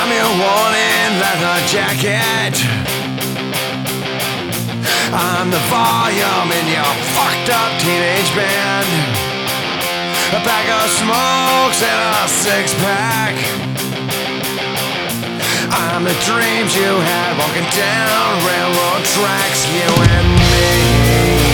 I'm your worn-in leather jacket. I'm the volume in your fucked up teenage band. A pack of smokes and a six pack. I'm the dreams you had walking down railroad tracks, you and me.